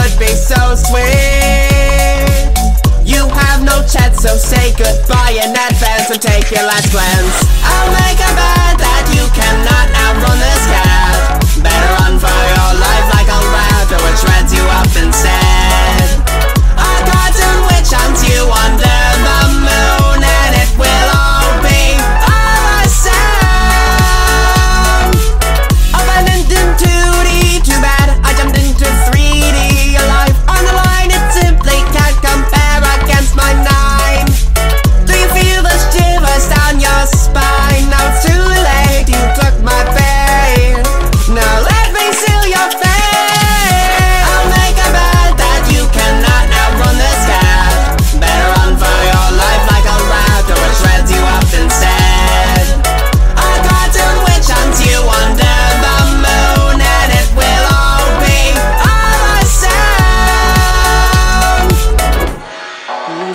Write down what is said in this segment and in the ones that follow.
Could be so sweet. You have no chat, so say goodbye in advance and take your last glance. I'll make a vow.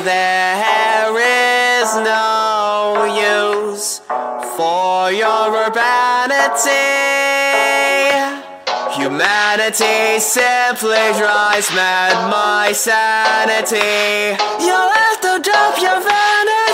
there is no use for your urbanity. Humanity simply drives mad my sanity. You'll have to drop your vanity.